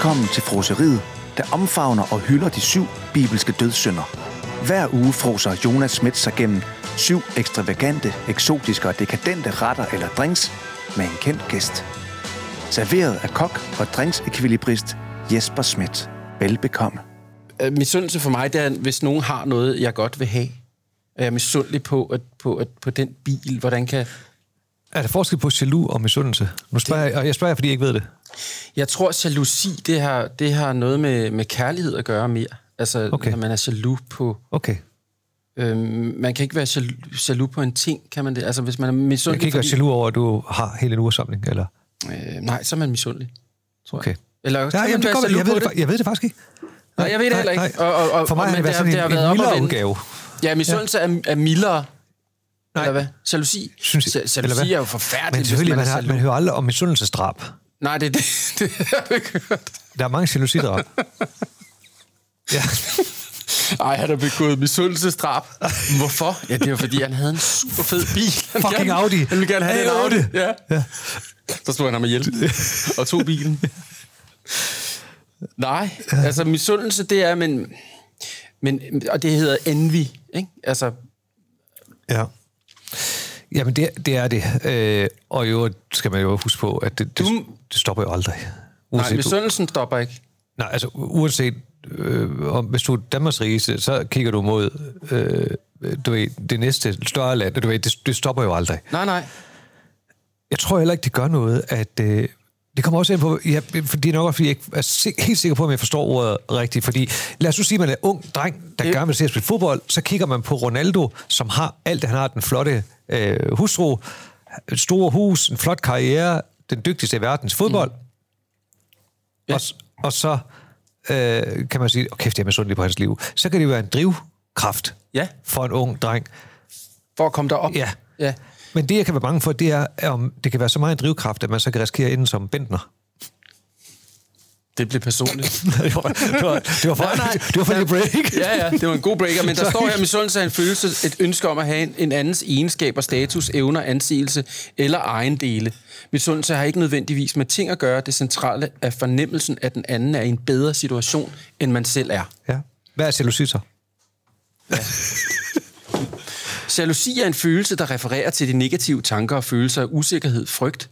Velkommen til froseriet, der omfavner og hylder de syv bibelske dødssynder. Hver uge froser Jonas Schmidt sig gennem syv ekstravagante, eksotiske og dekadente retter eller drinks med en kendt gæst. Serveret af kok og drinksekvilibrist Jesper Schmidt. Velbekomme. Øh, Misundelse for mig, det er, hvis nogen har noget, jeg godt vil have. Er jeg misundelig på, at, på, at, på den bil? Hvordan kan... Er der forskel på jaloux og misundelse? Nu spørger jeg, og jeg spørger, fordi jeg ikke ved det. Jeg tror, jalousi, det har, det har noget med, med kærlighed at gøre mere. Altså, Okay. når man er jaloux på... Okay. Øhm, man kan ikke være jaloux, jaloux på en ting, kan man det? Altså, hvis man er misundelig... kan ikke være fordi- jaloux over, at du har hele en ursamling, eller? Øh, nej, så er man misundelig. Tror Okay. jeg. Eller Ja, jamen, man det være godt, jeg, ved det, jeg ved det faktisk ikke. Nej, jeg ved det heller ikke. Og, og, og, For mig og, har det været sådan det har en, været en op og mildere udgave. Ja, misundelse er, er mildere. Nej. Eller hvad? Jalousi? Synes jeg- Ja, eller Jalousi hvad? er jo forfærdeligt, Men selvfølgelig, man, har, man hører aldrig om misundelsesdrab. Nej, det, det, det har du ikke hørt. Der er mange jalousidrab. ja. Ej, han har begået misundelsesdrab. Hvorfor? Ja, det var fordi, han havde en super fed bil. Han Fucking gerne, Audi. Han ville gerne have Hey, en Audi. Audi. Ja. ja. Så stod han ham ihjel. Og tog bilen. Nej, altså misundelse, det er, men, men, og det hedder envy, ikke? Altså, ja. Jamen, det, det er det. Øh, og jo skal man jo huske på, at det, det, Du- det stopper jo aldrig. nej, Uanset, du, misundelsen stopper ikke. nej, altså uanset, øh, om, hvis du er Danmarks rigeste, så kigger du mod øh, du ved, det næste større land, du ved, det, det stopper jo aldrig. Nej, nej. Jeg tror heller ikke, det gør noget, at... Øh, det kommer også ind på, ja, for det er nok også, fordi jeg ikke er helt sikker på, om jeg forstår ordet rigtigt. Fordi lad os nu sige, at man er ung dreng, der Det- gerne vil se at spille fodbold, så kigger man på Ronaldo, som har alt det. Han har den flotte øh, hustru, et store hus, en flot karriere, den dygtigste i verdens fodbold. Mm. Ja. Og, og så øh, kan man sige, åh kæft, jeg er misundelig på hans liv. Så kan det jo være en drivkraft Ja. for en ung dreng. For at komme derop. Ja. ja. Men det, jeg kan være bange for, det er, om det kan være så meget en drivkraft, at man så kan risikere ende som Bentner. Det blev personligt. det var, det var, det var for, Nej, nej. det var for en break. Ja, ja, det var en god breaker, men der står her, misundelse er en følelse, et ønske om at have en, en andens egenskaber, status, evner, anseelse eller ejendele. Misundelse har ikke nødvendigvis med ting at gøre. Det centrale er fornemmelsen, at den anden er i en bedre situation, end man selv er. Ja. Hvad er jalousi så? Jalousi er en følelse, der refererer til de negative tanker og følelser af usikkerhed, frygt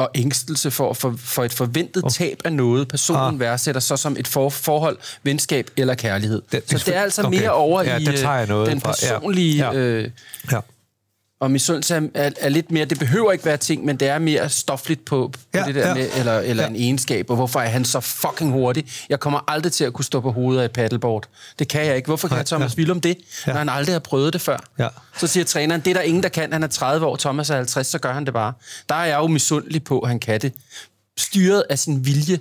og ængstelse for, for, for et forventet oh. tab af noget, personen Ah. værdsætter så som et for, forhold, venskab eller kærlighed. Det- så det er altså okay. mere over Ja, i øh, den personlige... Ja. Øh, Ja. Og misundelse er, er, er lidt mere, det behøver ikke være ting, men det er mere stofligt på, på Ja, det der ja. med, eller, eller Ja. en egenskab, og hvorfor er han så fucking hurtig? Jeg kommer aldrig til at kunne stå på hovedet af et paddleboard. Det kan jeg ikke. Hvorfor kan jeg Thomas ja. ja. Willum det, Ja. når han aldrig har prøvet det før? Ja. Så siger træneren, det er der ingen, der kan. Han er 30 år, Thomas er 50, så gør han det bare. Der er jeg jo misundelig på, at han kan det. Styret af sin vilje,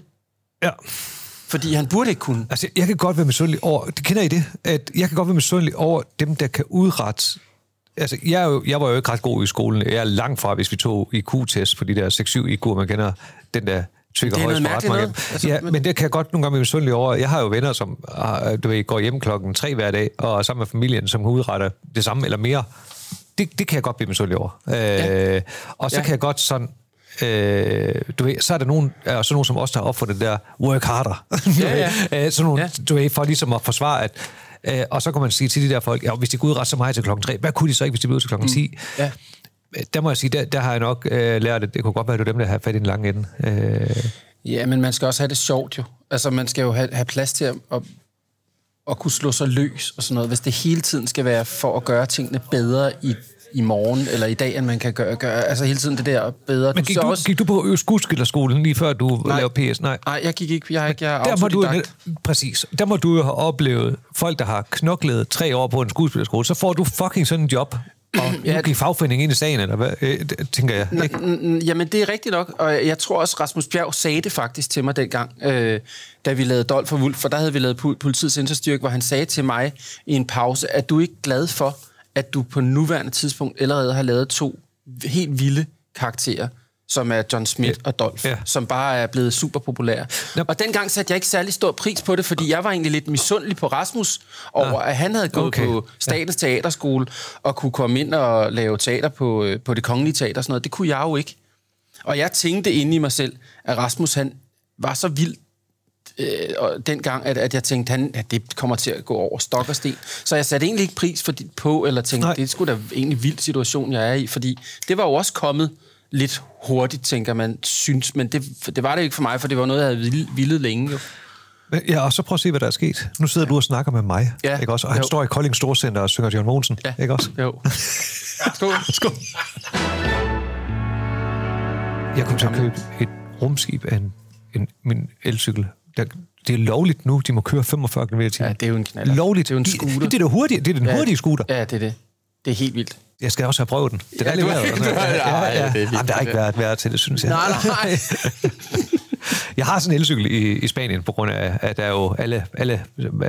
ja. fordi han burde ikke kunne. Altså, jeg kan godt være misundelig over... Det kender I det? At jeg kan godt være misundelig over dem, der kan udrette... Altså, jeg, er jo, jeg var jo ikke ret god i skolen. Jeg er langt fra, hvis vi tog IQ-test på de der 6-7 IQ'er, man kender den der tykker Det er noget mærkeligt noget. Altså, ja, men- det kan jeg godt nogle gange være misundelig over. Jeg har jo venner, som du ved, går hjem klokken tre hver dag, og sammen med familien, som udretter det samme eller mere. Det, det kan jeg godt blive misundelig over. Ja. Øh, og så Ja. kan jeg godt sådan... Øh, du ved, så er der nogen, er så nogen som der har opfundet det der work harder. Ja, ja. Øh, sådan nogle, ja. du ved, for ligesom at forsvare, at øh, og så kan man sige til de der folk, ja, hvis de kunne udrette så meget til klokken 3, hvad kunne de så ikke, hvis de blev til klokken 10? Ja. Øh, Der må jeg sige, der, der har jeg nok øh, lært, at det kunne godt være, at det var dem, der har fat i den lange ende. Øh, Ja, men man skal også have det sjovt jo. Altså, man skal jo have, have plads til at, at, at kunne slå sig løs og sådan noget. Hvis det hele tiden skal være for at gøre tingene bedre i, i morgen eller i dag, end man kan gøre, gøre altså hele tiden det der bedre. men gik så du, gik du på skuespillerskolen lige før du Nej. lavede PS? Nej. Nej, jeg gik ikke. Jeg har ikke. Jeg er Der må du, præcis. Der må du jo have oplevet folk, der har knoklet tre år på en skuespillerskole. Så får du fucking sådan en job. Og Ja. nu gik fagforeningen ind i sagen, eller hvad? Øh, tænker jeg. Ikke? Mm, Jamen, det er rigtigt nok, og jeg tror også, Rasmus Bjerg sagde det faktisk til mig dengang, øh, da vi lavede Dolf for Vulf, for der havde vi lavet politiets inderstyrke, hvor han sagde til mig i en pause, at du ikke glad for, at du på nuværende tidspunkt allerede har lavet to helt vilde karakterer, som er John Smith og Dolph, Ja. som bare er blevet super populære. Nå. Og dengang satte jeg ikke særlig stor pris på det, fordi jeg var egentlig lidt misundelig på Rasmus over, at han havde gået Okay. på Statens Teaterskole og kunne komme ind og lave teater på, øh, på det kongelige teater og sådan noget. Det kunne jeg jo ikke. Og jeg tænkte inde i mig selv, at Rasmus han var så vildt øh, og dengang, at, at jeg tænkte, han, at det kommer til at gå over stok og sten. Så jeg satte egentlig ikke pris for, på, eller tænkte, Nej. Det er sgu da egentlig en vild situation, jeg er i, fordi det var jo også kommet lidt hurtigt, tænker man, synes, men det, det var det ikke for mig, for det var noget, jeg havde vil- villet længe jo. Ja, og så prøv at se, hvad der er sket. Nu sidder du og snakker med mig, Ja. ikke også? Og han Jo. står i Kolding Storcenter og synger John Mogensen, Ja. ikke også? Jo. Skål. Skål. Jeg kom til at købe et rumskib af en, en, min elcykel. Der, det er lovligt nu, de må køre 45 km i. Ja, det er jo en knaller. Lovligt. Det er jo en scooter. Det er, det hurtige, det er den Ja. hurtige scooter. Ja, det er det. Det er helt vildt. Jeg skal også have prøvet den. Det er lidt værd, du- ja, ja, ja, det er Jamen, der har ikke været værd til det, synes jeg. Nej, nej. Jeg har sådan en elcykel i, i Spanien, på grund af, at der er jo alle, alle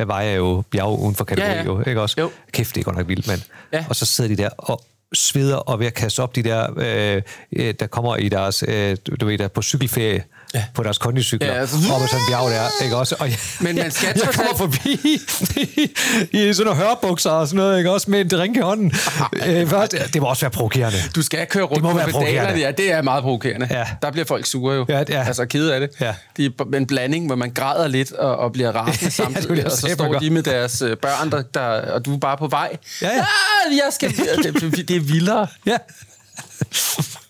veje er jo bjerge uden for kategori, Ja, ja. jo, ikke også? Jo. Kæft, det er godt nok vildt, mand. Ja. Og så sidder de der og sveder og ved at kaste op de der, øh, øh, der kommer i deres, øh, du du ved, der på cykelferie, ja. på deres kondicykler, Ja, ja, altså- op ad sådan bjerg der, ikke også? Og jeg, Men man skal jeg, trods kommer forbi i sådan nogle hørbukser og sådan noget, ikke også? Med en drink i hånden. øh, først, det må også være provokerende. Du skal køre rundt Det må på være pedalerne. Ja, det er meget provokerende. Ja. Der bliver folk sure jo. Ja, ja. Altså kede af det. Ja. De er en blanding, hvor man græder lidt og, og bliver rasende det samtidig. jeg og så står de med deres øh, børn, der, der, og du er bare på vej. Ja, ja. Ah, jeg skal... det, det er vildere. Ja.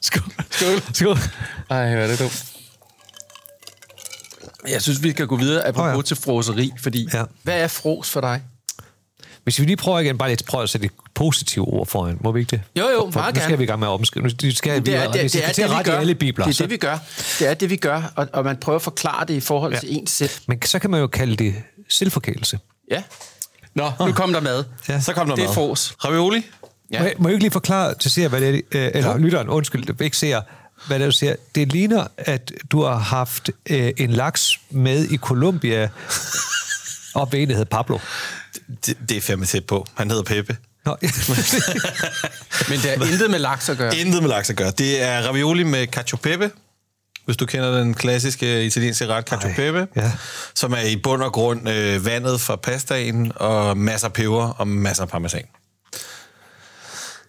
Skål. Skål. Skål. Ej, hvad er det dumt. Jeg synes, vi skal gå videre apropos oh, ja. ja. til froseri, fordi Ja. ja. hvad er fros for dig? Hvis vi lige prøver igen, bare lige prøve at sætte et positivt ord foran, må vi ikke det? Jo, jo, For, for meget nu skal gerne. vi i gang med at omskrive. Nu skal, vi, Det er det, vi det, skal er til at det, vi gør. alle bibler. Det er så- det, vi gør. Det er det, vi gør, og, og man prøver at forklare det i forhold ja. til ens selv. Men så kan man jo kalde det selvforkælelse. Ja. Nå, nu kom der mad. Ja. Så kom der Det er mad. fros. Ravioli? Ja. Må, jeg, må jeg ikke lige forklare til seer, hvad det er, øh, eller lytteren, undskyld, ikke ser, hvad det er, du siger. Det ligner, at du har haft øh, en laks med i Colombia, og ved en, hedder Pablo. Det, det er fandme tæt på. Han hedder Peppe. Nå, Men det er intet med laks at gøre. Intet med laks at gøre. Det er ravioli med cacio pepe. Hvis du kender den klassiske italienske ret cacio Ej, pepe, ja. som er i bund og grund øh, vandet fra pastaen og masser af peber og masser af parmesan.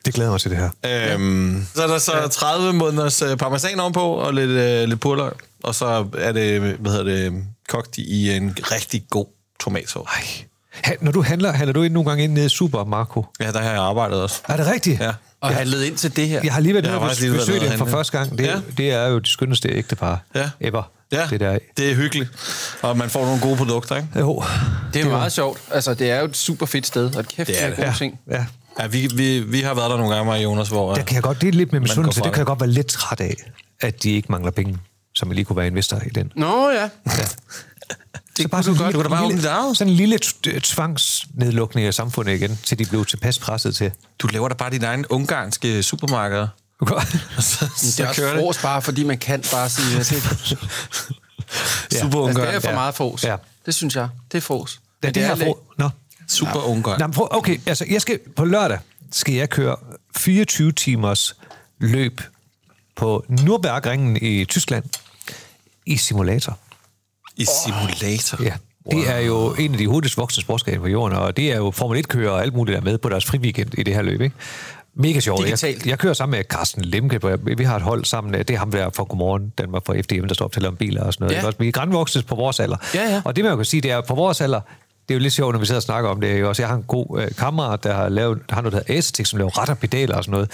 Det glæder mig til det her. Øhm, så er der så 30 måneders øh, parmesan ovenpå og lidt, øh, lidt purløg. Og så er det, hvad hedder det, kogt i en rigtig god tomatsauce. Ej. Når du handler, handler du ind nogle gange ind nede i Super Marco? Ja, der har jeg arbejdet også. Er det rigtigt? Ja. Og handlet ind til det her. Jeg har lige været nede og besøgt dem for første gang. Det, Ja. ja. det er jo det skønneste ægtepar Ja. ever. Ja, Det der. det er hyggeligt. Og man får nogle gode produkter, ikke? Jo. Det er meget sjovt. Altså, det er jo et super fedt sted, og kæft, Det det er er det. gode Ja, ting. ja. Ja, vi, vi, vi har været der nogle gange, mig og Jonas, hvor... Der kan jeg godt, det er lidt med misundelse, det kan jeg det. godt være lidt træt af, at de ikke mangler penge, som jeg lige kunne være investor i den. Nå ja. Det så bare sådan, godt. Da bare lille, sådan en lille tvangsnedlukning af samfundet igen, til de blev tilpas presset til. Du laver da bare dine egne ungarske supermarkeder. Så, Det er også fros bare, fordi man kan bare sige, at det, Super altså, det er for Ja. meget fros. Ja. Det synes jeg. Det er fros. Ja, Men det her er for... Nå. Super Ungarn. Nå, prøv, okay, altså jeg skal, på lørdag skal jeg køre 24 timers løb på Nürburgringen i Tyskland i simulator. I simulator. Ja. Det er jo en af de hurtigst voksne sportsgrene på jorden, og det er jo Formel 1-kører og alt muligt, der er med på deres friweekend i det her løb. Ikke? Mega sjovt. Jeg, jeg kører sammen med Carsten Lemke, vi har et hold sammen. Det er ham der fra Godmorgen Danmark fra FDM, der står op til om biler og sådan noget. Ja. Vi er grænvoksne på vores alder. Ja, ja. Og det, man kan sige, det er på vores alder, det er jo lidt sjovt, når vi sidder og snakker om det. Ikke? Også jeg har en god øh, kammerat, der har lavet, der har noget, der hedder Aesthetic, som laver ret og pedaler og sådan noget.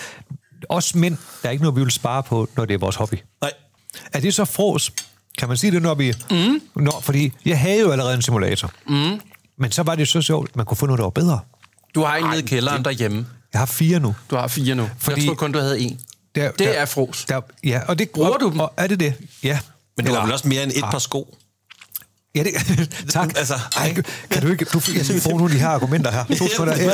Også mænd, der er ikke noget, vi vil spare på, når det er vores hobby. Nej. Er det så fros? Kan man sige det, når vi... Mm. Når, fordi jeg havde jo allerede en simulator. Mm. Men så var det så sjovt, at man kunne få noget, der var bedre. Du har en nede i kælderen derhjemme. Jeg har fire nu. Du har fire nu. Fordi-. Jeg tror kun, du havde en. Der, Det er fros. Der, ja, og det, Bruger og, du dem? Og er det det? Ja. Men du har vel også mere end et par sko? Ja, det, tak. Altså, Ej, kan du ikke... Du, jeg skal få nogle af de her argumenter her. To sekunder. Ja.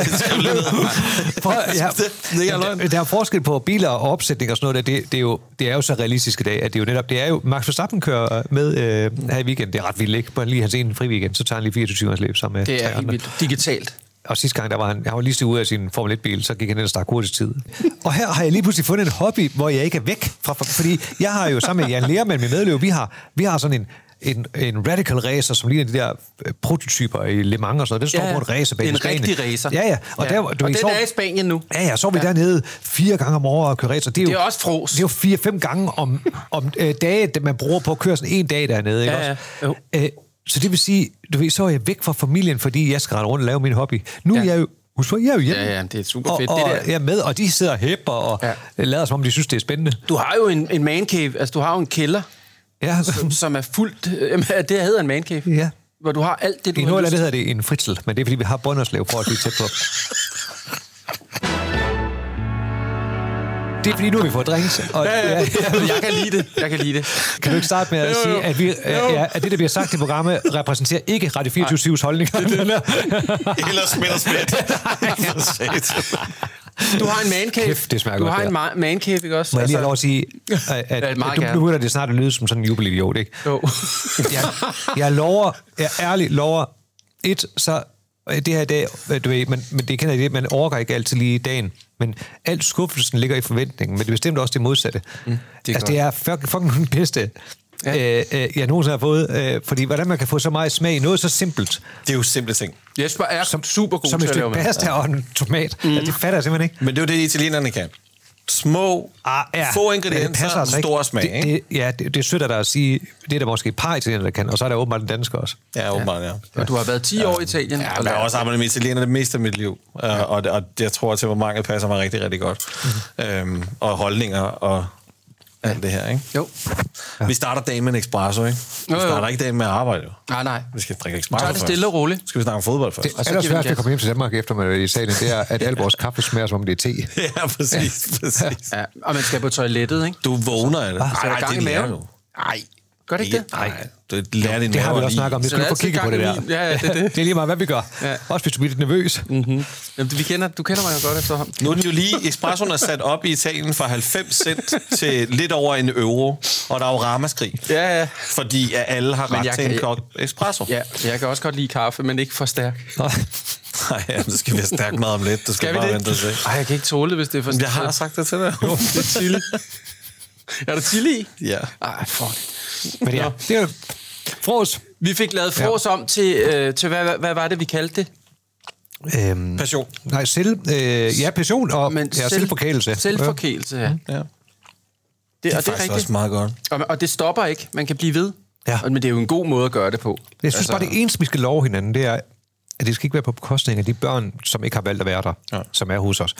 Prøv, ja. Det- er. Der, er forskel på biler og opsætning og sådan noget. Der. Det, det, er jo, det er jo så realistisk i dag, at det er jo netop... Det er jo... Max Verstappen kører med øh, her i weekend. Det er ret vildt, ikke? På lige hans ene fri weekend, så tager han lige 24 timers løb sammen med Det er helt vildt. Digitalt. Og sidste gang, der var han, han var lige så ude af sin Formel 1-bil, så gik han ind og stak hurtigst tid. og her har jeg lige pludselig fundet en hobby, hvor jeg ikke er væk fra... Fordi jeg har jo sammen med Jan Lermann, min medløb, vi har, vi har sådan en, en, en radical racer, som ligner de der øh, prototyper i Le Mans og sådan noget. Det står Ja, på en racerbane en i Spanien. rigtig racer. Ja, ja. Og, Ja. Der, Og den er i Spanien nu. Ja, ja, så er vi Ja. dernede fire gange om året og kører racer. Det er, jo, Det er også fros. Det er jo fire-fem gange om, om øh, dage, man bruger på at køre sådan en dag dernede. Ikke Ja, også? ja. Jo. Øh, så det vil sige, du ved, så er jeg væk fra familien, fordi jeg skal rende rundt og lave min hobby. Nu ja. er jeg jo, husk på, jeg er jo hjemme. Ja, ja, det er super og, fedt, og det der. jeg er med, og de sidder og hæpper og ja. lader som om, de synes, det er spændende. Du har jo en, en man cave, altså du har jo en kælder, Ja, som, som er fuldt... Jamen, det hedder en man cave. ja. Hvor du har alt det, du I har lyst hedder det en fritsel, men det er, fordi vi har Brønderslev for at blive tæt på. Det er fordi, nu har vi fået drinks. Og, Ja, ja, ja. Jeg kan lide det. Jeg kan lide det. Kan du ikke starte med at Jo, jo. sige, at, vi, ja, at det, der bliver sagt i programmet, repræsenterer ikke Radio 24 holdninger? Eller smidt og smidt. Du har en man cave. Kæft, det smager du godt, har det en man cave, ikke også? Må jeg lige have lov at sige, at, at meget du begynder det snart at lyde som sådan en jubelidiot, ikke? Jo. Jeg, jeg lover, jeg ærligt lover, et, så det her i dag, øh, du ved, men, men det kender jeg det, man overgår ikke altid lige i dagen, men alt skuffelsen ligger i forventningen, men det er bestemt også det modsatte. Mm, det er altså, det er fucking, fucking den bedste, Ja. ja. øh, øh, jeg nogensinde har fået, øh, fordi hvordan man kan få så meget smag i noget så simpelt, Det er jo simple ting. Jesper er som, super god som til et at lave stykke mad. pasta og en tomat. Mm. Altså, det fatter jeg simpelthen ikke. Men det er jo det, italienerne kan. Små, Ah, ja. få ingredienser, altså stor smag. Det, ikke? det, ja, det, det er sødt af dig at sige, det er der måske et par italienere, der kan, og så er der åbenbart en dansker også. Ja, åbenbart, ja. Og du har været 10 år i Italien. Ja, og jeg har også arbejdet med italiener det meste af mit liv, ja. og, og jeg tror, at temperamentet passer mig rigtig, rigtig godt. Mm-hmm. Øhm, og holdninger og alt det her, ikke? Jo. Ja. Vi starter dagen med en espresso, ikke? Vi Jo, jo. starter ikke dagen med at arbejde, jo. Nej, nej. Vi skal drikke espresso tager det først. stille og roligt. Så skal vi snakke om fodbold først. Det Og så værste, gas. at komme hjem til Danmark efter man er i salen, det er, at al vores kaffe smager, som om det er te. ja, præcis, præcis. Ja, og man skal på toilettet, ikke? Du vågner af det. Så er gang i det lærer maven. Nej. Gør det ikke det? Nej, det lærer din Det har vi også snakket om. Det Så skal få kigget på det der. min- ja, ja, det er det. det er lige meget, hvad vi gør. Ja. Også hvis du bliver lidt nervøs. Mm-hmm. Jamen, vi kender, du kender mig jo godt efterhånden. Nu er den jo lige, espressoen er sat op i Italien fra 90 cent til lidt over en euro, og der er jo ramaskrig. Ja, ja. Fordi at alle har Men ret jeg til en kan- kop espresso. Ja, jeg kan også godt lide kaffe, men ikke for stærk. Nej. Nej, ja, det skal vi have stærkt meget om lidt. Det skal, Skal vi vi bare det? vente og se. Ej, jeg kan ikke tåle det, hvis det er for stærkt. Jeg har sagt det til dig. Jo, det er chili. er der chili i? Ja. Ej, fuck. Men ja, det er. Fros. Vi fik lavet fros om til, øh, til hvad, hvad, var det, vi kaldte det? Øhm, Passion. nej, selv, øh, ja, passion og Men ja, selvforkælelse. Selvforkælelse, ja. Ja. Det, Det er og det er faktisk rigtigt. også meget godt. Og, og det stopper ikke. Man kan blive ved. Ja. Men det er jo en god måde at gøre det på. Jeg synes altså, bare, det eneste, vi skal love hinanden, det er, at det skal ikke være på bekostning af de børn, som ikke har valgt at være der, Ja. ja. som er hos os.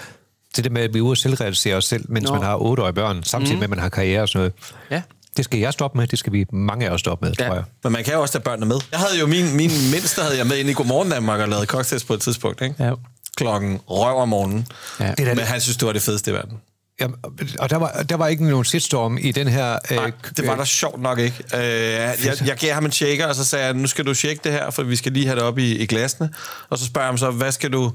Det der med, at vi er ude og selvrealisere os selv, mens Nå. Nå. man har otteårige børn, samtidig mm. med, at man har karriere og sådan noget. Ja. Det skal jeg stoppe med, det skal vi mange af os stoppe med, Ja. ja. tror jeg. Men man kan jo også tage børnene med. Jeg havde jo min, min mindste havde jeg med ind i Godmorgen Danmark og lavet cocktails på et tidspunkt. Ikke? Ja. Klokken røv om morgenen. Ja. Det er da- Men han synes, det var det fedeste i verden. Ja, og der var, der var ikke nogen shitstorm i den her... Nej, det var der sjovt nok ikke. Øh, jeg, jeg gav ham en shaker, og så sagde jeg, nu skal du shake det her, for vi skal lige have det op i, i glasene. Og så spørger jeg ham så, hvad skal du...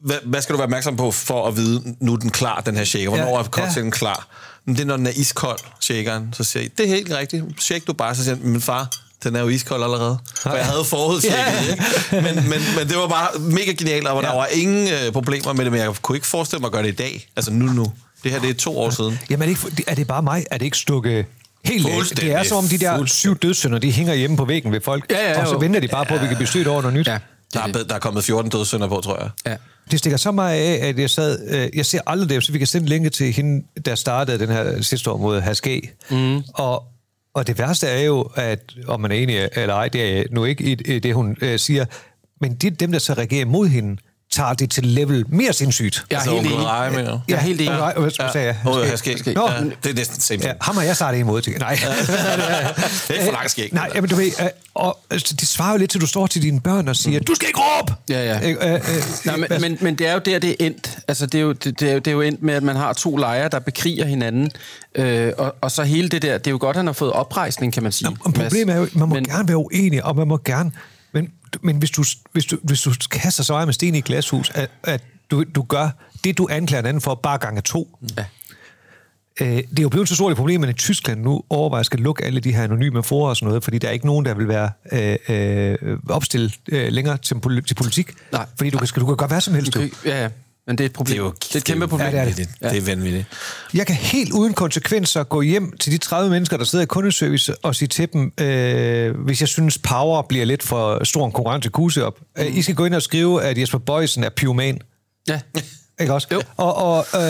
Hvad, hvad skal du være opmærksom på for at vide, nu er den klar, den her shaker? Hvornår Ja, er cocktailen klar? Men det er, når den er iskold, shakeren. Så siger jeg, det er helt rigtigt. Shake du bare. Så siger jeg, min far, den er jo iskold allerede. For jeg havde forudshaket, Ja. Men, men, men det var bare mega genialt, og der var ingen øh, problemer med det, men jeg kunne ikke forestille mig at gøre det i dag. Altså nu, nu. Det her, det er to år siden. Jamen, er det, ikke, er det bare mig? Er det ikke stukket helt. Det er som om de der syv dødssynder, de hænger hjemme på væggen ved folk, Ja, ja, og så venter de bare på, at vi kan blive stødt over noget nyt. Ja. Der er, der er kommet 14 dødssynder på, tror jeg. Ja. Det stikker så meget af, at jeg sad... Øh, jeg ser aldrig det, så vi kan sende linke til hende, der startede den her sidste år mod Haske. Mm. Og, og det værste er jo, at om man er enig eller ej, det er nu ikke i, i det, hun øh, siger, men de, dem, der så reagerer mod hende, tager det til level mere sindssygt. Jeg er Altså, helt enig. Rej jo. Jeg er helt enig. Ja, hvad, sagde jeg? Åh, jeg skal ikke. Nå, Ja, det er næsten same Ja, ham har jeg startet imod til. Nej. Det er ikke for langt skæg. Nej, jamen, du ved, øh, og, altså, det svarer jo lidt til, at du står til dine børn og siger, du skal ikke råbe! Ja, ja. Øh, øh, øh, Nej, men, men, men det er jo der, det er endt. Altså, det er, jo, det, det, er jo, det er jo endt med, at man har to lejre, der bekriger hinanden. Øh, og, og så hele det der, det er jo godt, at han har fået oprejsning, kan man sige. Og problemet er jo, man må Men- men, gerne være uenig, og man må gerne... Men, hvis, du, hvis, du, hvis du kaster så meget med sten i et glashus, at, at du, du gør det, du anklager en anden for, bare gange to. Ja. Øh, det er jo blevet så stort et problem, at i Tyskland nu overvejer at skal lukke alle de her anonyme forer og sådan noget, fordi der er ikke nogen, der vil være øh, øh, opstillet øh, længere til, til politik. Nej. Fordi du kan, du kan gøre hvad som helst. Du. Okay, ja, ja. Men det er et problem. Det er jo det er et kæmpe problem. Ja, det er det. vanvittigt. Det er vanvittigt. Jeg kan helt uden konsekvenser gå hjem til de 30 mennesker, der sidder i kundeservice, og sige til dem, øh, hvis jeg synes, Power bliver lidt for stor en konkurrence kuse op. Mm. I skal gå ind og skrive, at Jesper Bøjsen er pyroman. Ja. Ikke også? Jo. Og, og øh,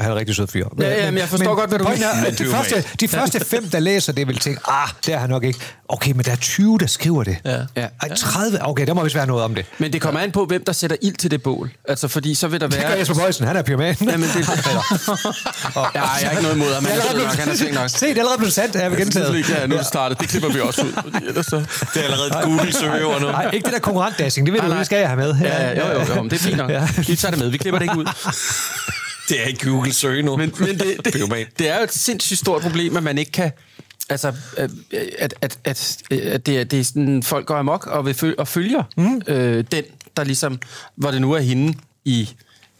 Han er rigtig sød fyr. Ja, ja, men jeg forstår godt, hvad du mener. er, de, første, de første fem, der læser det, vil tænke, ah, det er han nok ikke. Okay, men der er 20, der skriver det. Ja. Ja. Ej, 30? Okay, der må vist være noget om det. Men det kommer an på, hvem der sætter ild til det bål. Altså, fordi så vil der Det gør være... Jesper Bøjsen, han er pyroman. Jamen, det, ja, jeg har ikke noget imod ham. Han er sød nok, han er nok. Se, det er allerede blevet sandt, jeg vil gentage. Ja, nu er det startet. Det klipper vi også ud. Ellers så... Det er allerede et Google-søgeord nu. Nej, ikke det der konkurrentdashing, det ved du, det skal jeg have med. Ja, ja, jo, jo, jo, men det er fint nok. Vi tager det med. Vi klipper det ikke ud. Det er ikke Google-søge nu. Men, men det, det, det er jo et sindssygt stort problem, at man ikke kan... Altså, øh, at, at, at, at det, er- det er sådan, folk går amok og, vil følge, og følger mm. øh, den, der ligesom, hvor det nu er hende i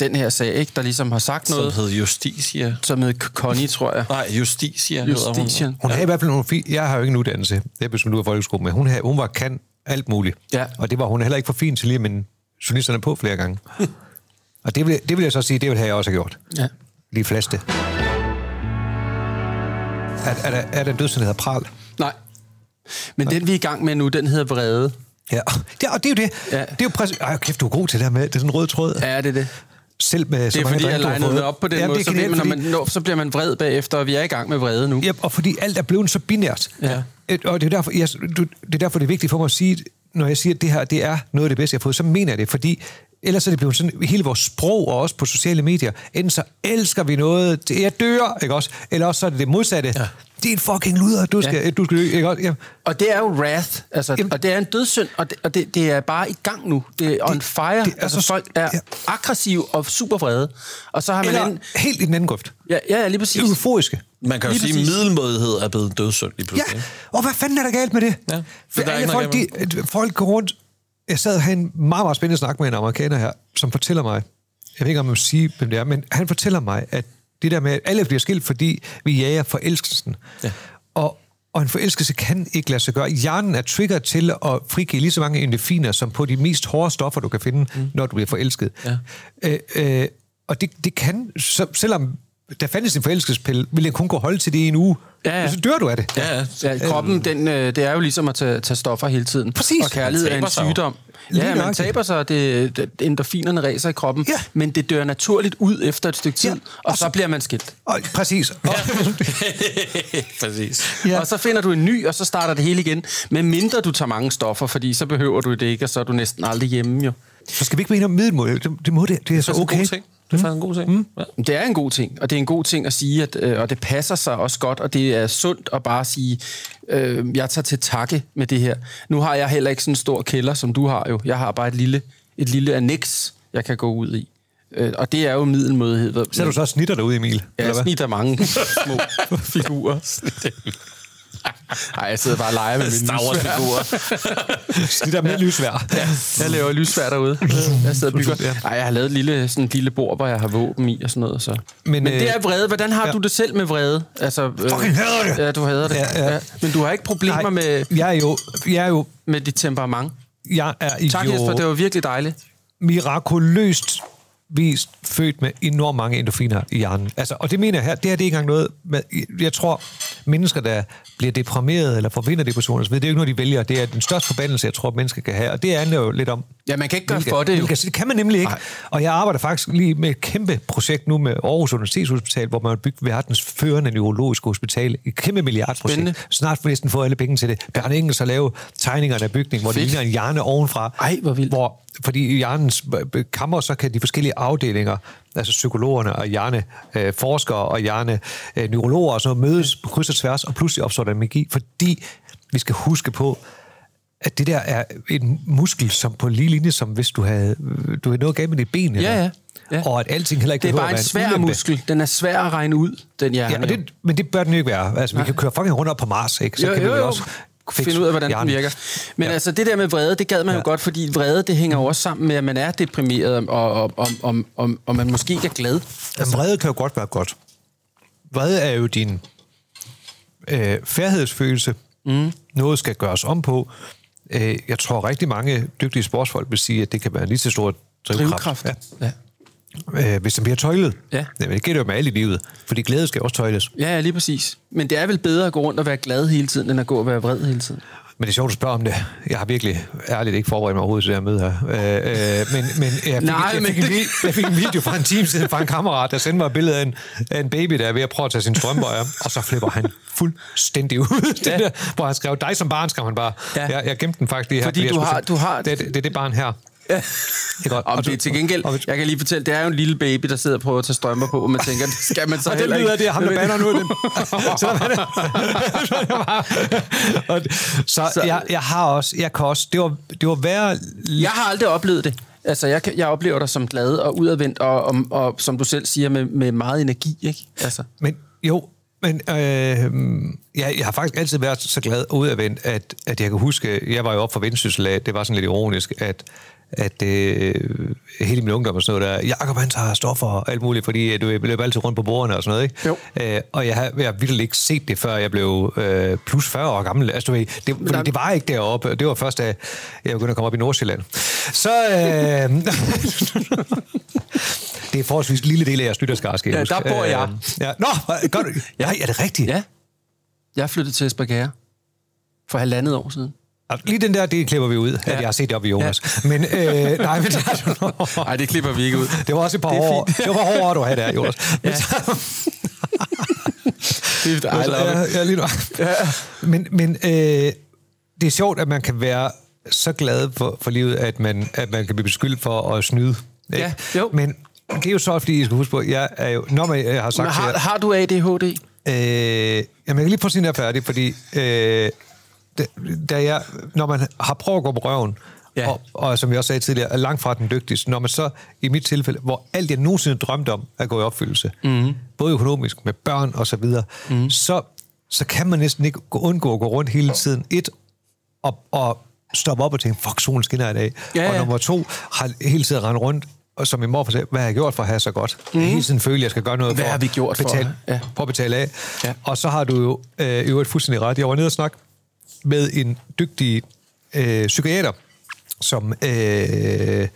den her sag, ikke, der ligesom har sagt Som noget, hed Justitia. som hed Connie, tror jeg. Nej, Justitia hedder hun. Justitia. Hun har i hvert fald nogle fi- Jeg har jo ikke en uddannelse. Det er hvis du er folkeskole, men hun, har, hun var kan alt muligt. Ja. Og det var hun heller ikke for fin til lige minde journalisterne på flere gange. og det vil, det vil jeg så sige, det vil jeg også have gjort. Ja. Lige flaste. Er, er, der, er der en dødsend, der hedder Pral? Nej. Men den, vi er i gang med nu, den hedder Vrede. Ja, det, og det er jo det. Ja. Det er jo præcis... Ej, kæft, du er god til det her med. Det er sådan en rød tråd. Ja, det er det. Selv med så Det er mange fordi, jeg drenge, har legnede det op på den Jamen, måde, det så, bliver man, når genialt, man, når, så bliver man vred bagefter, og vi er i gang med vrede nu. Ja, og fordi alt er blevet så binært. Ja. Og det er, derfor, jeg, du, det er derfor, det er vigtigt for mig at sige, når jeg siger, at det her det er noget af det bedste, jeg har fået, så mener jeg det, fordi ellers er det blevet sådan, hele vores sprog, og også på sociale medier, enten så elsker vi noget, det- jeg dør, ikke også? Eller også så er det det modsatte. Ja. Det er en fucking luder, du skal, ja. du skal dø, ikke også? Ja. Og det er jo wrath, altså, Jamen- og det er en dødssynd, og, det, og det, det er bare i gang nu. Det er on fire. det Det er altså, så- folk er ja. aggressive og super vrede. Og så har man Eller en... helt i den anden grøft. Ja, ja, ja, lige præcis. Euforiske. Man kan jo sige, at middelmådighed er blevet dødssynd lige Ja, pludselig. ikke? og hvad fanden er der galt med det? Ja, For der er alle folk, de, folk går rundt... Jeg sad og havde en meget, meget spændende snak med en amerikaner her, som fortæller mig, jeg ved ikke, om jeg må sige, hvem det er, men han fortæller mig, at det der med, at alle bliver skilt, fordi vi jager forelskelsen. Ja. Og, og en forelskelse kan ikke lade sig gøre. Hjernen er trigger til at frigive lige så mange endorfiner, som på de mest hårde stoffer, du kan finde, mm. når du bliver forelsket. Ja. Øh, øh, og det, det kan, så, selvom der fandtes en forelskelsespille, ville jeg kun gå holde til det i en uge. Ja, ja. Så dør du af det. Ja, ja. Ja, kroppen, den, øh, det er jo ligesom at tage, tage stoffer hele tiden. Præcis. Og kærlighed er en sygdom. Lige Ja, man nøjagtigt. taber sig, og det, det, endorfinerne ræser i kroppen. Ja. Men det dør naturligt ud efter et stykke tid, Ja. ja. og så bliver man skilt. Og, præcis. Og, Præcis. Ja. Ja. Og så finder du en ny, og så starter det hele igen. Men mindre du tager mange stoffer, fordi så behøver du det ikke, og så er du næsten aldrig hjemme jo. så skal vi ikke mene om middelmål. Det, det må det. Det er så Det er okay. ting. Det er faktisk en god ting. Mm. Ja. Det er en god ting, og det er en god ting at sige, at, øh, og det passer sig også godt, og det er sundt at bare sige, øh, jeg tager til takke med det her. Nu har jeg heller ikke sådan en stor kælder, som du har jo. Jeg har bare et lille, et lille annex, jeg kan gå ud i. Øh, og det er jo middelmådighed. Så er du så snitter derude, Emil. Ja, eller jeg snitter mange små figurer. Nej, jeg sidder bare og leger med Wars lysvær. Snitter med lysvær. Ja, jeg laver lysvær derude. Jeg sidder og bygger. Nej, jeg har lavet et lille, sådan et lille bord, hvor jeg har våben i og sådan noget. Så. Men, Men, det øh, er vrede. Hvordan har ja. du det selv med vrede? Altså, øh, Fucking hader det! Ja, du hader det. Ja, Ja, ja. Men du har ikke problemer Nej, med, jeg er jo, jeg er jo, med dit temperament. jeg er Tak, jo Jesper. Det var virkelig dejligt. mirakuløst vist født med enormt mange endorfiner i hjernen. Altså, og det mener jeg her, det her det er ikke engang noget... Med, jeg tror, mennesker, der bliver deprimeret eller forvinder depression, videre, det er jo ikke noget, de vælger. Det er den største forbandelse, jeg tror, mennesker kan have. Og det handler jo lidt om... Ja, man kan ikke gøre hvilke- for det, hvilke- Det kan man nemlig ikke. Nej. Og jeg arbejder faktisk lige med et kæmpe projekt nu med Aarhus Universitetshospital, hvor man har bygget verdens førende neurologiske hospital. Et kæmpe milliardprojekt. Spændende. Snart får næsten fået alle penge til det. Bjarne Engels har lavet tegningerne af bygningen, hvor det Fedt. ligner en hjerne ovenfra. Ej, hvor vildt. Hvor, fordi i hjernens øh, kammer, så kan de forskellige afdelinger, altså psykologerne og hjerneforskere og hjerneneurologer og sådan noget, mødes på kryds og tværs, og pludselig opstår der magi, fordi vi skal huske på, at det der er en muskel, som på lige linje, som hvis du havde, du havde noget galt med dit ben. eller- ja, ja. Og at alting heller ikke Det er bare en svær ulempe. muskel. Den er svær at regne ud, den hjerne. Ja, og det, men det bør den jo ikke være. Altså, vi kan køre fucking rundt op på Mars, ikke? Så jo, kan vi jo, vel jo. også finde ud af, hvordan den virker. Men ja. altså, det der med vrede, det gad man ja. jo godt, fordi vrede, det hænger jo også sammen med, at man er deprimeret, og, og, og, og, og, og man måske ikke er glad. Jamen, vrede kan jo godt være godt. Vrede er jo din øh, færdighedsfølelse. Mm. Noget skal gøres om på. Øh, jeg tror rigtig mange dygtige sportsfolk vil sige, at det kan være en lige så stor drivkraft. Drivkraft. Ja. Ja. Øh, hvis den bliver tøjlet. Ja. Jamen, det gælder jo med alle i livet. Fordi glæde skal også tøjles. ja, ja, lige præcis. Men det er vel bedre at gå rundt og være glad hele tiden, end at gå og være vred hele tiden. Men det er sjovt at spørge om det. Jeg har virkelig ærligt ikke forberedt mig overhovedet til det her møde her. Øh, øh, men, men, jeg fik, Nej, jeg, fik men- en, jeg fik en video fra en time siden fra en kammerat, der sendte mig et billede af en, af en baby, der er ved at prøve at tage sin strømper af, og så flipper han fuldstændig ud. Ja. Det der, hvor han skrev, dig som barn, skrev han bare. Ja. Jeg, jeg gemte den faktisk lige her. Fordi jeg du har- du har- Det, det, det er det barn her. Ja. Det er godt. Om Og det er til gengæld, og- jeg kan lige fortælle, det er jo en lille baby, der sidder og prøver at tage strømper på, og man tænker, det skal man så Og det heller lyder, ikke. det er ham, der banner nu. Den. så, og, så, Så- jeg, jeg har også, jeg kan også, det var, det var værre... Jeg har aldrig oplevet det. Altså, jeg, jeg oplever dig som glad og udadvendt, og, og, og som du selv siger, med, med meget energi, ikke? Altså, Men jo, men øh, jeg, jeg har faktisk altid været så glad og udadvendt, at, at jeg kan huske, jeg var jo op for Vendsyssel det var sådan lidt ironisk, at at øh, hele min ungdom og sådan noget der, Jakob han tager stoffer og alt muligt, fordi du løb altid rundt på bordene og sådan noget, ikke? Jo. Øh, og jeg har, jeg har virkelig ikke set det, før jeg blev øh, plus 40 år gammel. Altså, du ved, det, fordi der- det var ikke deroppe. Det var først, da jeg begyndte at komme op i Nordsjælland. Så... Øh, det er forholdsvis en lille del af jeres lytterskar, skal jeg Ja, huske. der bor jeg. Øh, ja. Nå, gør du? Ja, er det rigtigt? ja. Jeg flyttede til Esbjerg for halvandet år siden. Lige den der, det klipper vi ud, ja. at Ja. jeg har set det op i Jonas. Ja. Men, øh, nej, men det, Nej, det klipper vi ikke ud. det var også et par Det år. Det var hårde år, du havde der, Jonas. Men, Ja. så, Det er, I love ja, ja, lige nu. Men, men øh, det er sjovt, at man kan være så glad for, for livet, at man, at man kan blive beskyldt for at snyde. ikke? Ja, jo. Men det er jo så, fordi I skal huske på, jeg er jo, når man jeg har sagt Men har, jer, har du ADHD? Øh, jamen, jeg kan lige prøve at sige, den er færdig, fordi øh, da, jeg, når man har prøvet at gå på røven, ja. Og, og som jeg også sagde tidligere, er langt fra den dygtigste, når man så i mit tilfælde, hvor alt jeg nogensinde drømte om, er gået i opfyldelse, mm. både økonomisk, med børn og så videre, mm. så, så kan man næsten ikke gå- undgå at gå rundt hele tiden. Et, og, og stoppe op og tænke, fuck, solen skinner i dag. Ja, og ja. nummer to, har hele tiden rendt rundt, og som min morfar sagde, hvad har jeg gjort for at have så godt? Mm. Hele tiden føler, at jeg skal gøre noget Hvad for har vi gjort for betale, at- ja. for at betale af. Ja. Og så har du jo øh, i øvrigt fuldstændig ret. Jeg var nede og snakke med en dygtig øh, psykiater, som øh,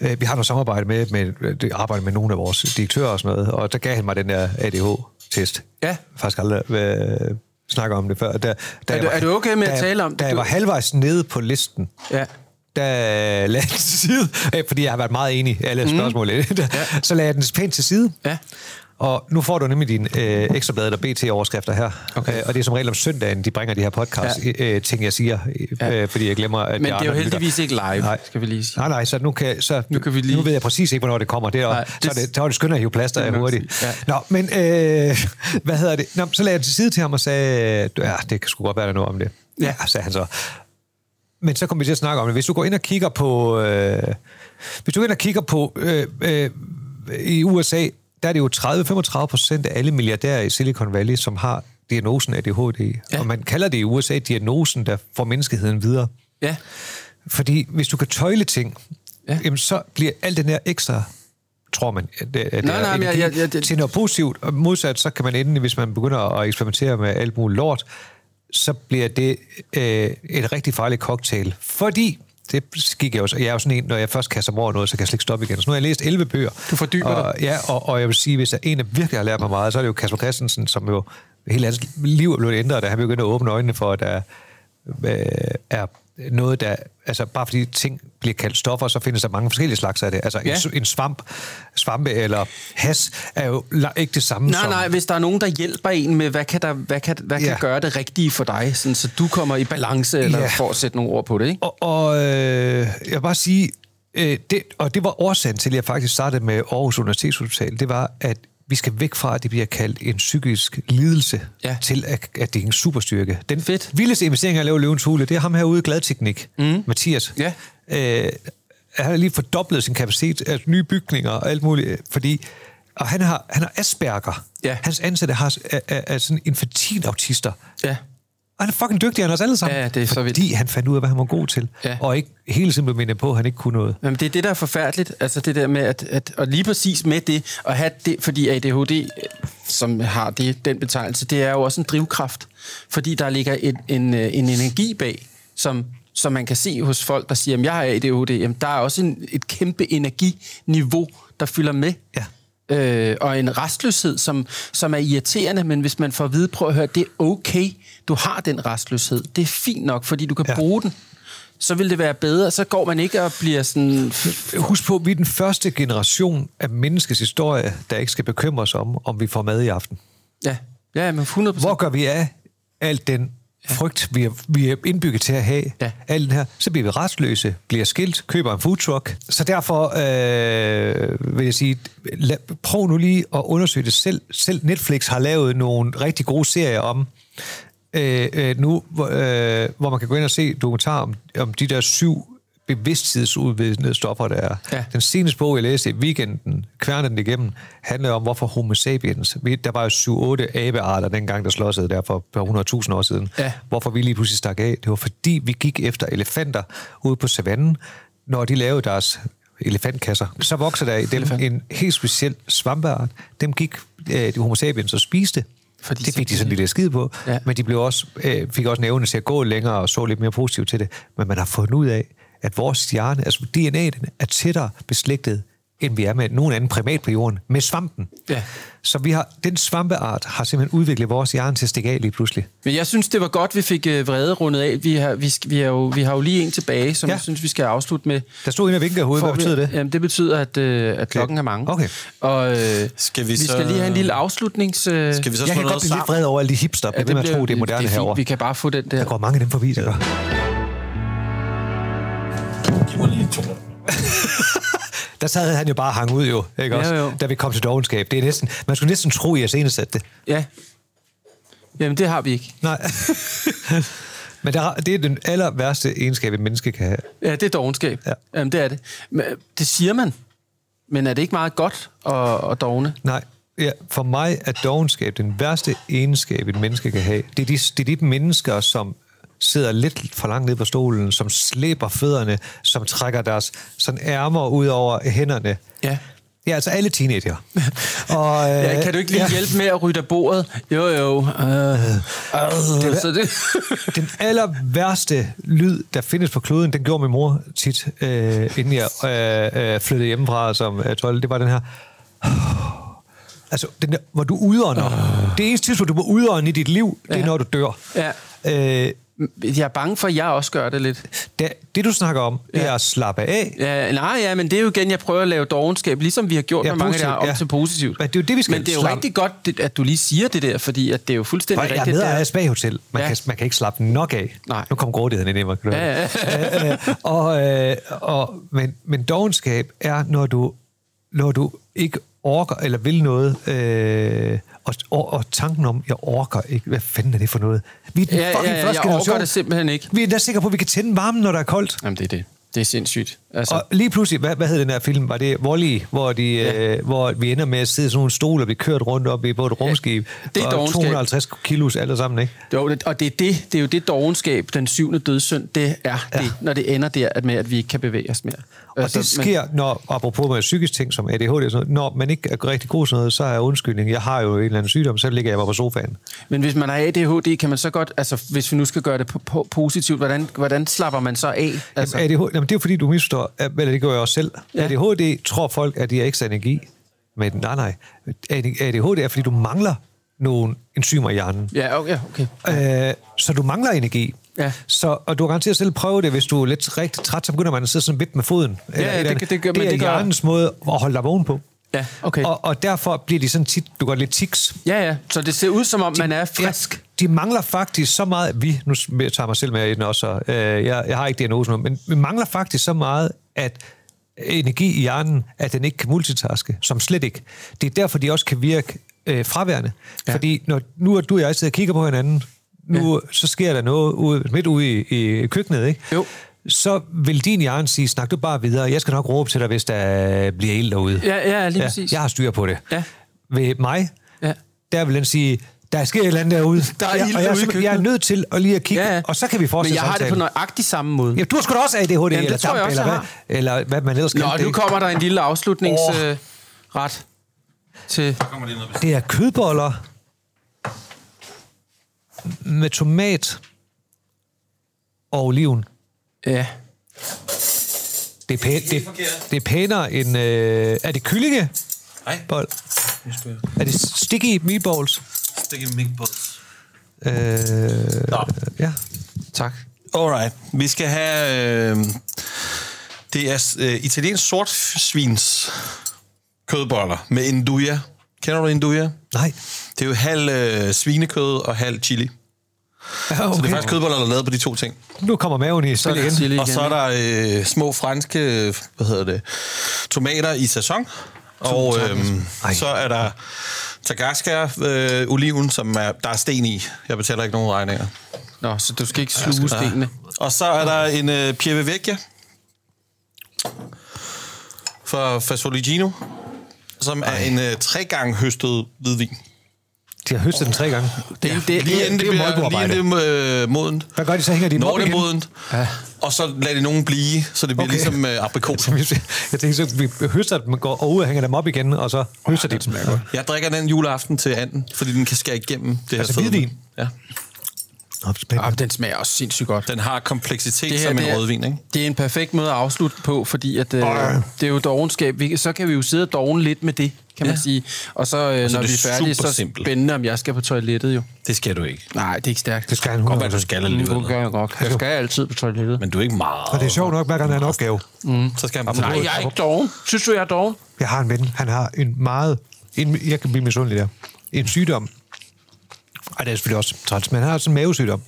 øh, vi har noget samarbejde med, med det arbejder med nogle af vores direktører og sådan noget, og der gav han mig den der ADH-test. Ja. Jeg har faktisk aldrig øh, snakket om det før. Da, da Er du- var- er du okay med da at tale om det? Da jeg var halvvejs nede på listen, Ja. der lagde til side, øh, fordi jeg har været meget enig i alle spørgsmål. Mm. Så lagde jeg den pænt til side. Ja. Og nu får du nemlig dine øh, ekstrabladet og BT-overskrifter her. Okay. Øh, og det er som regel om søndagen, de bringer de her podcast, ja. øh, ting, jeg siger, øh, Ja. fordi jeg glemmer, at Men det er jo heldigvis ikke live, Nej. skal vi lige sige. Nej, nej, så nu kan, så, Nu kan vi lige- nu ved jeg præcis ikke, hvornår det kommer. Det er, Nej, så, er det- det, så er det skønt at hive plaster af Det hurtigt. sige, Nå, men øh, hvad hedder det? Nå, så lagde jeg til side til ham og sagde, ja, det kan sgu godt være, der er noget om det. Ja, sagde han så. Men så kom vi til at snakke om det. Hvis du går ind og kigger på... Øh, hvis du går ind og kigger på... Øh, øh, I USA, der er det jo 30-35 procent af alle milliardærer i Silicon Valley, som har diagnosen ADHD. Ja. Og man kalder det i USA diagnosen, der får menneskeheden videre. Ja. Fordi hvis du kan tøjle ting, ja. Ja. jamen, så bliver alt den her ekstra tror man, at det, at Nej, er nej, energi, jeg- jeg- det- til noget positivt. Og modsat, så kan man endelig, hvis man begynder at eksperimentere med alt muligt lort, så bliver det øh, et rigtig farligt cocktail. Fordi, det gik jeg jo jeg er jo sådan en, når jeg først kaster mig over noget, så kan jeg slet ikke stoppe igen. Så nu har jeg læst 11 bøger. Du fordyber og, Ja, og, og jeg vil sige, hvis der er en, der virkelig har lært mig meget, så er det jo Kasper Christensen, som jo hele hans liv er blevet ændret, da han begyndte at åbne øjnene for, at der øh, er noget, der... Altså, bare fordi ting bliver kaldt stoffer, så findes der mange forskellige slags af det. Altså, ja. En, en svamp, svampe eller has er jo ikke det samme Nej, som... nej, hvis der er nogen, der hjælper en med, hvad kan, der, hvad kan, hvad Ja. kan gøre det rigtige for dig, sådan, så du kommer i balance, eller Ja. for at sætte nogle ord på det, ikke? Og, og øh, jeg vil bare sige, øh, det, og det var årsagen til, at jeg faktisk startede med Aarhus Universitetshospital, det var, at vi skal væk fra, at det bliver kaldt en psykisk lidelse, Ja. til at, at det er en superstyrke. Den Fedt. vildeste investering, jeg laver løvens hule, det er ham herude i Gladteknik, mm. Mathias. Ja. Øh, han har lige fordoblet sin kapacitet af nye bygninger og alt muligt, fordi og han har, han har Asperger. Ja. Hans ansatte har, er, er, er sådan infantilautister. Ja. Og han er fucking dygtigere end os alle sammen. Ja, det er så fordi han fandt ud af, hvad han var god til. Ja. Og ikke hele mindet på, at han ikke kunne noget. Jamen, det er det, der er forfærdeligt. Altså det der med, at, at og lige præcis med det, at have det, fordi ADHD, øh, som har det, den betegnelse, det er jo også en drivkraft. Fordi der ligger en, en, øh, en energi bag, som, som man kan se hos folk, der siger, at jeg har ADHD. Jamen, der er også en, et kæmpe energiniveau, der fylder med. Ja. Øh, og en restløshed, som, som er irriterende, men hvis man får at vide, prøv at høre, det er okay, du har den restløshed. Det er fint nok, fordi du kan Ja. bruge den. Så vil det være bedre. Så går man ikke og bliver sådan... Husk på, vi er den første generation af menneskets historie, der ikke skal bekymre sig om, om vi får mad i aften. Ja, ja men 100 Hvor gør vi af alt den frygt, vi er, vi er indbygget til at have? Ja. Alt den her. Så bliver vi restløse, bliver skilt, køber en foodtruck. Så derfor øh, vil jeg sige, lad, prøv nu lige at undersøge det selv. Selv Netflix har lavet nogle rigtig gode serier om, øh, øh, nu, hvor, øh, hvor man kan gå ind og se dokumentar om, om de der syv bevidsthedsudvidende stoffer, der er. Ja. Den seneste bog, jeg læste i weekenden, Kværne den igennem, handler om, hvorfor homo sapiens, der var jo 7-8 abearter dengang, der slåsede der for et par 100.000 år siden. Ja. Hvorfor vi lige pludselig stak af. Det var fordi, vi gik efter elefanter ude på savannen, når de lavede deres elefantkasser. Så vokser der i dem Elefant. en helt speciel svampeart. Dem gik øh, de homo sapiens og spiste. Fordi det fik de sådan lidt skid på, Ja. men de blev også, øh, fik også nævne til at gå længere og så lidt mere positivt til det. Men man har fundet ud af, at vores hjerne, altså DNA, den er tættere beslægtet, end vi er med nogen anden primat på jorden, med svampen. Ja. Så vi har, den svampeart har simpelthen udviklet vores hjerne til at stikke af lige pludselig. Men jeg synes, det var godt, vi fik øh, vrede rundet af. Vi har, vi, vi, har jo, vi har jo lige en tilbage, som Ja. jeg synes, vi skal afslutte med. Der stod en af vinkler i hovedet. Hvad vi- betyder det? Jamen, det betyder, at, øh, at klokken er mange. Okay. Og øh, Skal vi vi så- skal lige have en lille afslutnings... Øh, Skal vi så Jeg kan noget godt blive lidt vred over alle de hipster, ja, det med at tro, det er moderne det er fint. herovre. Vi kan bare få den der. Der går mange af dem forbi, der gør. Der sad han jo bare og hang ud jo, ikke også? jo. Da vi kom til dogenskab. Det er næsten, man skulle næsten tro, at jeg senest det. Ja. Jamen, det har vi ikke. Nej. Men der, det er den aller værste egenskab, et menneske kan have. Ja, det er dogenskab. Ja. Jamen, det er det. Men, det siger man. Men er det ikke meget godt at, at dogne? Nej, ja, for mig er dogenskab den værste egenskab, et menneske kan have. Det er de, det er de mennesker, som sidder lidt for langt ned på stolen, som slæber fødderne, som trækker deres sådan ærmer ud over hænderne. Ja. Ja, altså alle teenager. Og, øh, Ja, kan du ikke lige ja, hjælpe med at rydde af bordet? Jo, jo. Uh, uh, så det... Den aller værste lyd, der findes på kloden, den gjorde min mor tit, øh, inden jeg øh, øh, flyttede hjemmefra som øh, 12, det var den her... Altså, den der, hvor du udånder. Uh. Det eneste tidspunkt, du må udånde i dit liv, det er, Ja. når du dør. ja. Øh, Jeg er bange for, at jeg også gør det lidt. det, det, du snakker om, det Ja. er at slappe af. Ja, nej, ja, men det er jo igen, jeg prøver at lave dogenskab, ligesom vi har gjort Ja, ja, med mange af om ja. til positivt. Men det er jo det, vi skal Men det er jo slappe- rigtig godt, at du lige siger det der, fordi at det er jo fuldstændig Og jeg er rigtigt. med af Spa-hotel. Man, Ja. kan, man kan ikke slappe nok af. Nej. Nu kom grådigheden ind i mig. høre. Ja, ja. Øh, øh, og, øh, og, men, men dogenskab er, når du, når du ikke orker eller vil noget, øh, og, og, og tanken om, jeg orker ikke, hvad fanden er det for noget? Vi er den Ja, fucking ja, ja, første jeg generation. orker det simpelthen ikke. Vi er da sikre på, at vi kan tænde varmen, når der er koldt. Jamen, det er det. Det er sindssygt. Altså, Og lige pludselig, hvad, hvad hed den her film? Var det Wall-E, hvor, de, ja. øh, hvor vi ender med at sidde i sådan nogle stole og blive kørt rundt op i på et rumskib? det er og dovenskab. 250 kilos alle sammen, ikke? Jo, og det er, det, det er jo det dogenskab, den syvende dødssynd, det er ja. det, når det ender der at med, at vi ikke kan bevæge os mere. Og altså, det sker, når, apropos med psykisk ting som ADHD og sådan noget, når man ikke er rigtig god til sådan noget, så er undskyldning, jeg har jo en eller anden sygdom, så ligger jeg bare på sofaen. Men, men hvis man har ADHD, kan man så godt, altså hvis vi nu skal gøre det po- po- positivt, hvordan, hvordan slapper man så af? Altså, Altså, ADHD, jamen, det er jo fordi, du misforstår, eller det gør jeg også selv. Ja. ADHD tror folk, at de har ekstra energi, men nej, nej. ADHD er, fordi du mangler nogle enzymer i hjernen. ja, okay, okay. Øh, så du mangler energi. Ja. Så, og du kan garanteret selv prøve det, hvis du er lidt rigtig træt, så begynder man at sidde sådan vidt med foden. Ja, ja, et det- det gør- det er det gør- hjernens måde at holde dig vågen på. Ja, okay. Og, og derfor bliver de sådan tit, du går lidt tics. Ja, ja, så det ser ud som om, man er frisk. Ja, de mangler faktisk så meget, vi, nu tager mig selv med i den også, øh, jeg, jeg har ikke diagnosen nu, men vi mangler faktisk så meget, at energi i hjernen, at den ikke kan multitaske, som slet ikke. Det er derfor, de også kan virke øh, fraværende. Ja. Ja. Fordi når nu er du og jeg sidder og kigger på hinanden, nu ja. så sker der noget ude, midt ude i, i køkkenet, ikke? Jo. så vil din hjerne sige, snak du bare videre, jeg skal nok råbe til dig, hvis der bliver ild derude. Ja, ja, lige præcis. Jeg har styr på det. Ja. Ved mig, Ja. der vil den sige, der sker et eller andet derude. Der er ja, ild og jeg, ude i simpelthen- jeg er nødt til at lige at kigge, Ja, ja. og så kan vi Men fortsætte jeg har det på samtalen. nøjagtig samme måde. Ja, du har sgu da også ADHD, Jamen, eller damp, eller, hvad, eller hvad man ellers Nå, nu kommer der en lille afslutningsret Åh. øh, ret til... Det er kødboller med tomat og oliven. Ja. Det er, pæ- det, det er pænere end... Øh, er det kyllinge? Nej. bold. Er det sticky meatballs? Sticky meatballs. Øh, Nå. ja. Tak. Alright. Vi skal have... Øh, det er øh, italiensk sortsvins kødboller med induja. Kender du induja? Nej. Det er jo halv øh, svinekød og halv chili. Ja, Så det okay. er faktisk kødboller, der er lavet på de to ting. Nu kommer maven i Så spil er igen. chili Og igen. så er der øh, små franske, hvad hedder det, tomater i sæson. Og øhm, så er der Tagaska øh, oliven, som er, der er sten i. Jeg betaler ikke nogen regninger. Nå, så du skal ikke sluge stenene. Og så er der en øh, Pieve Vecchia fra Fasoligino, som er en øh, tre gange høstet hvidvin. De har høstet den tre gange. Det, ja, det, Lige det, inden det, det er bliver, lige inden det er modent. Hvad gør de så? Hænger de dem Når det er igen? modent, Ja. og så lader de nogen blive, så det bliver Okay. ligesom øh, aprikos. Jeg tænker, så vi høster dem, går ud og hænger dem op igen, og så høster de dem. Jeg drikker den juleaften til anden, fordi den kan skære igennem det her Altså fedme. hvidvin? Ja. Spændende. Ah, den smager også sindssygt godt. Den har kompleksitet Det her, som det en er- rødvin, ikke? Det er en perfekt måde at afslutte på, fordi at, øh, det er jo dogenskab. Vi, så kan vi jo sidde og dogne lidt med det, kan man Ja. sige. Og så, øh, så når er vi er færdige, så er simpelt. spændende, om jeg skal på toilettet jo. Det skal du ikke. Nej, det er ikke stærkt. Det skal han Godt, 100. at du skal Mm, alligevel. det kan jeg godt. Jeg skal altid på toilettet. Men du er ikke meget. Og det er sjovt nok, hver gang der er en opgave. Så skal han på Nej, jeg er ikke doven. Synes du, jeg er doven? Jeg har en ven, han har en meget... En, jeg kan blive misundelig der. En sygdom. Ej, det er selvfølgelig også træls, men han har sådan en mavesygdom.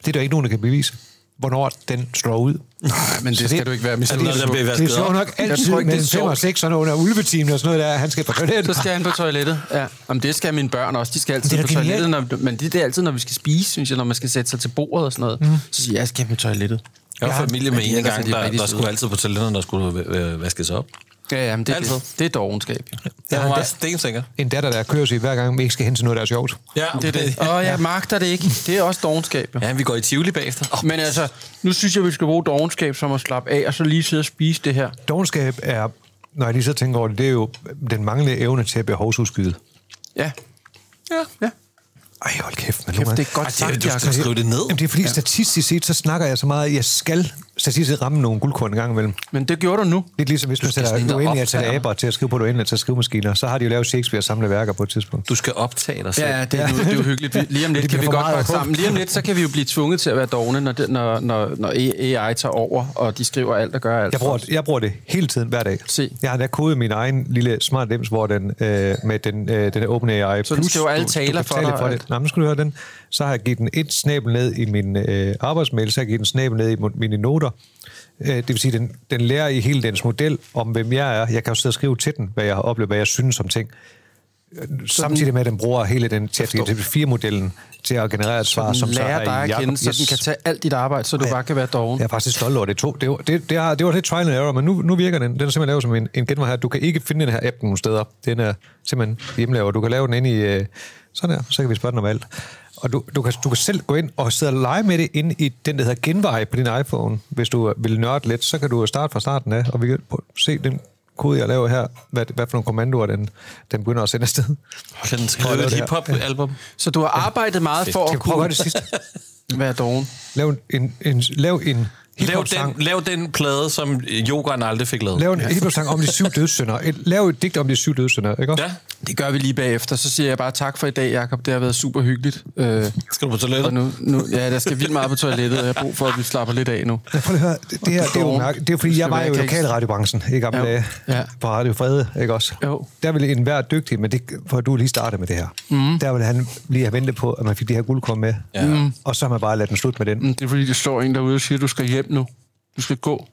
Det er der ikke nogen, der kan bevise, hvornår den slår ud. Nej, men det skal du ikke være Er det misundelig noget, der på. bliver Det er vasket sjovt nok altid ikke, det er mellem 5 og sjovt. 6, sådan under ulvetimen og sådan noget der. Han skal på toilettet. Så skal han på toilettet. Ja. Jamen, det skal mine børn også. De skal altid Det er på toilettet. Når, men det er altid, når vi skal spise, synes jeg, når man skal sætte sig til bordet og sådan noget. Mm. Så siger jeg, jeg skal på toilettet. Jeg var familie med Ja, en er gang, der, der søde. skulle altid på toilettet, der skulle øh, vaskes op. Ja, ja, men det, Altid. det, det er dogenskab. Ja. Det var Ja, meget det- stensikker. En datter, der kører sig hver gang, vi ikke skal hen til noget, der er sjovt. Ja, Det er det. Og jeg magter det ikke. Det er også dogenskab. Ja, vi går i Tivoli bagefter. Men altså, nu synes jeg, vi skal bruge dogenskab som at slappe af, og så lige sidde og spise det her. Dogenskab er, når jeg lige så tænker over det, det er jo den manglende evne til at behovsudskyde. Ja. Ja. ja. Ej, hold kæft. Men Kæft, det er godt Ej, sagt, det, du skal skrive det ned. Jamen, det er fordi, ja. statistisk set, så snakker jeg så meget, at jeg skal statistisk set ramme nogle guldkorn en gang imellem. Men det gjorde du nu. Lidt ligesom hvis man skal sætter uendelige antal aber til at skrive på et uendeligt antal skrivemaskiner, så har de jo lavet Shakespeare samle værker på et tidspunkt. Du skal optage dig selv. Ja, det er, nu, det er jo hyggeligt. Lige om lidt kan vi godt pakke sammen. Lige om lidt, så kan vi jo blive tvunget til at være dogne, når, det, når, når, når AI tager over, og de skriver alt og gør alt. Jeg bruger, jeg bruger det hele tiden, hver dag. Se. Jeg har da kodet min egen lille smart dims, hvor den, øh, med den, øh, den er OpenAI Så den skriver alle taler for dig, for det. Nej, men skal du høre den. Så har jeg givet den et snabel ned i min øh, arbejdsmail, så har jeg givet den snabel ned i mine noter. Øh, det vil sige, den, den lærer i hele dens model om, hvem jeg er. Jeg kan jo sidde og skrive til den, hvad jeg har oplevet, hvad jeg synes om ting. Øh, Samtidig med, at den bruger hele den ChatGPT-4-modellen til at generere et svar, som så lærer er dig at kende, så den kan tage alt dit arbejde, så du Ej, bare kan være doven. Jeg er faktisk stolt over det. To, det, var, det, det, har, det var lidt trial and error, men nu, nu virker den. Den er simpelthen lavet som en, en genvej her. Du kan ikke finde den her app nogen steder. Den er simpelthen hjemmelavet. Du kan lave den ind i... Øh, sådan her, så kan vi spørge den om alt. Og du, du, kan, du kan selv gå ind og sidde og lege med det inde i den, der hedder genvej på din iPhone. Hvis du vil nørde lidt, så kan du starte fra starten af, og vi kan se den kode, jeg laver her, hvad, hvad for nogle kommandoer, den, den begynder at sende afsted. Kan den Prøv skrive et hiphop-album? Så du har arbejdet meget for at vi prøve at kunne det sidste? være doven. Lav en, en, en, lav en Lav den, lav den plade, som yogaen aldrig fik lavet. Lav en hiphop-sang om de syv dødssynder. Lav et digt om de syv dødssynder, ikke også? Ja. Det gør vi lige bagefter. Så siger jeg bare tak for i dag, Jakob. Det har været super hyggeligt. Øh, Skal du på toilettet? og nu, nu, ja, der skal vildt meget på toilettet, og jeg har brug for, at vi slapper lidt af nu. Ja, prøv lige at høre. Det, det, her, det er jo mærke. Det er jo fordi, jeg var jo i lokalradiobranchen i gamle dage. Ja. På Radio Frede, ikke også? Jo. Der ville en være dygtig, men det, for at du lige startede med det her. Mm. Der ville han lige have ventet på, at man fik de her guldkorn med. Ja. Mm. Og så har man bare ladet den slutte med den. Mm, Det er fordi, der står en derude og siger, at du skal hjem nu. Du skal gå.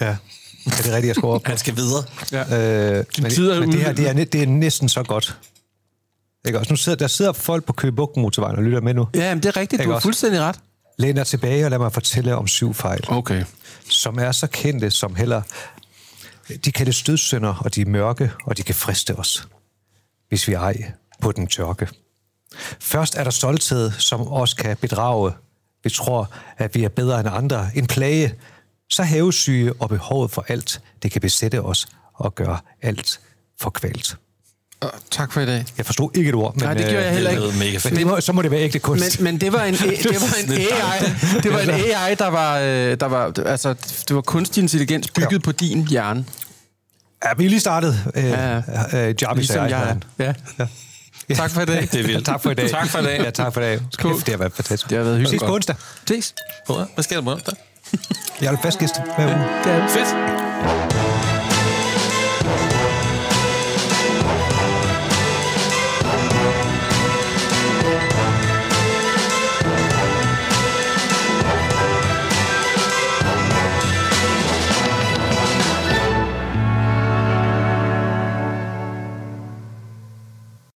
Ja. Er det rigtigt, jeg skal op? Han skal videre. Ja. Øh, men, tid er men det her, det er, det er næsten så godt. Ikke også? Nu sidder, der sidder folk på Køge motorvejen og lytter med nu. Ja, men det er rigtigt. Ikke Du har også? fuldstændig ret. Læn dig tilbage og lad mig fortælle om syv fejl. Okay. som er så kendte som heller... De kaldes dødssynder, og de er mørke, og de kan friste os, hvis vi ej på den tørke. Først er der stolthed, som også kan bedrage. Vi tror, at vi er bedre end andre. En plage, så havesyge og behovet for alt, det kan besætte os og gøre alt for kvalt. Tak for i dag. Jeg forstod ikke et ord, men, Nej, det gjorde jeg øh, heller Det ikke. mega men det må, så må det være ægte kunst. Men, men det var en, det var en AI, det var en AI, der var, øh, der var, altså, det var kunstig intelligens bygget Ja. på din hjerne. Ja, vi er lige startet. Øh, Ja, ja. Øh, Jarvis Ligesom jeg. jeg. Ja. Tak for i dag. Det er vildt. tak for i dag. Tak for i dag. Ja, tak for i dag. Cool. Kæft, det har været fantastisk. Det har været Vi hyggeligt ses på onsdag. Ses. Hvad sker der på onsdag? Jeg er fast gæst. Fedt.